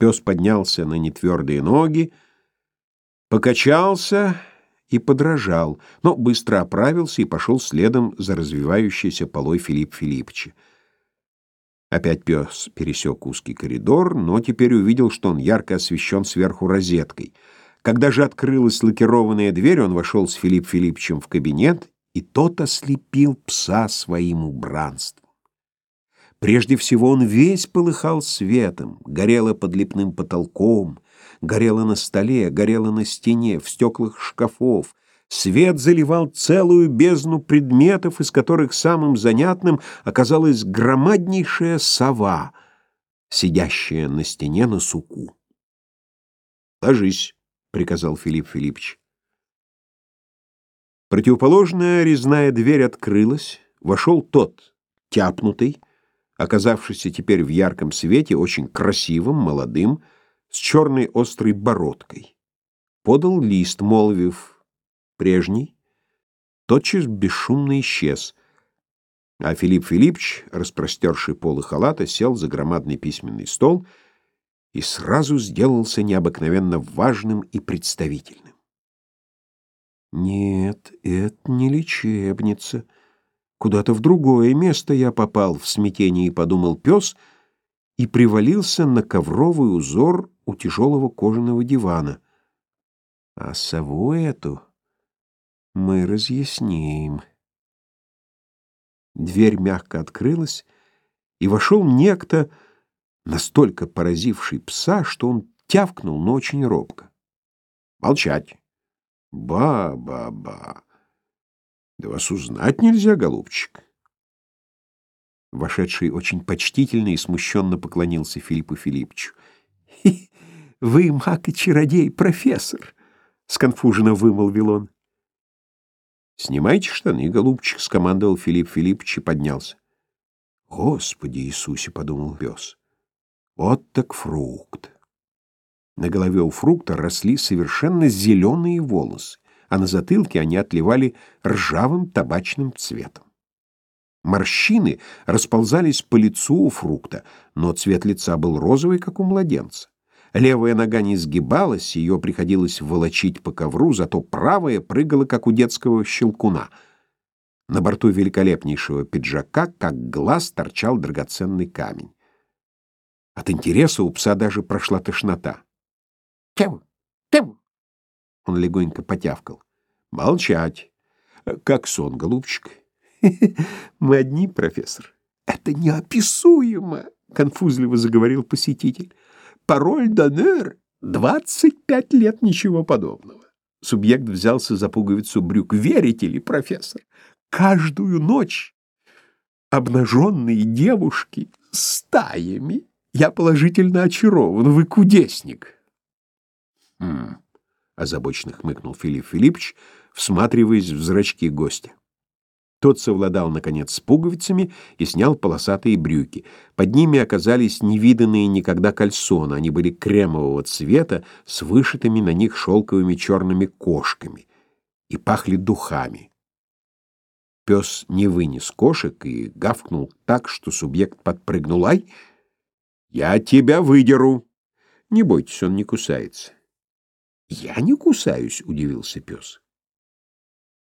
Пес поднялся на нетвердые ноги, покачался и подражал, но быстро оправился и пошел следом за развивающейся полой Филипп Филипповича. Опять пес пересек узкий коридор, но теперь увидел, что он ярко освещен сверху розеткой. Когда же открылась лакированная дверь, он вошел с Филипп Филипповичем в кабинет, и тот ослепил пса своим убранством. Прежде всего он весь полыхал светом, горело под лепным потолком, горело на столе, горело на стене, в стеклах шкафов. Свет заливал целую бездну предметов, из которых самым занятным оказалась громаднейшая сова, сидящая на стене на суку. «Ложись», — приказал Филипп Филиппович. Противоположная резная дверь открылась, вошел тот, тяпнутый, оказавшийся теперь в ярком свете, очень красивым, молодым, с черной острой бородкой. Подал лист, молвив «прежний», тотчас бесшумно исчез, а Филипп Филиппович, распростерший полы халата, сел за громадный письменный стол и сразу сделался необыкновенно важным и представительным. «Нет, это не лечебница», Куда-то в другое место я попал, в смятении подумал пес и привалился на ковровый узор у тяжелого кожаного дивана. А сову эту мы разъясним. Дверь мягко открылась, и вошел некто, настолько поразивший пса, что он тявкнул, но очень робко. «Молчать!» «Ба-ба-ба!» Да вас узнать нельзя, голубчик. Вошедший очень почтительно и смущенно поклонился Филиппу Филипповичу. — Вы маг и чародей, профессор! — сконфуженно вымолвил он. — Снимайте штаны, голубчик, — скомандовал Филипп Филиппович и поднялся. — Господи Иисусе, — подумал пес, — вот так фрукт. На голове у фрукта росли совершенно зеленые волосы а на затылке они отливали ржавым табачным цветом. Морщины расползались по лицу у фрукта, но цвет лица был розовый, как у младенца. Левая нога не сгибалась, ее приходилось волочить по ковру, зато правая прыгала, как у детского щелкуна. На борту великолепнейшего пиджака, как глаз, торчал драгоценный камень. От интереса у пса даже прошла тошнота. «Тем! Тем!» Он легонько потявкал. Молчать. Как сон, голубчик. Мы одни, профессор. Это неописуемо, конфузливо заговорил посетитель. Пароль Донер. Двадцать пять лет ничего подобного. Субъект взялся за пуговицу брюк. Верите ли, профессор? Каждую ночь обнаженные девушки стаями. Я положительно очарован. Вы кудесник. Хм озабоченно хмыкнул Филипп Филиппович, всматриваясь в зрачки гостя. Тот совладал, наконец, с пуговицами и снял полосатые брюки. Под ними оказались невиданные никогда кальсоны. Они были кремового цвета с вышитыми на них шелковыми черными кошками и пахли духами. Пес не вынес кошек и гавкнул так, что субъект подпрыгнул. «Ай, я тебя выдеру!» «Не бойтесь, он не кусается». «Я не кусаюсь», — удивился пес.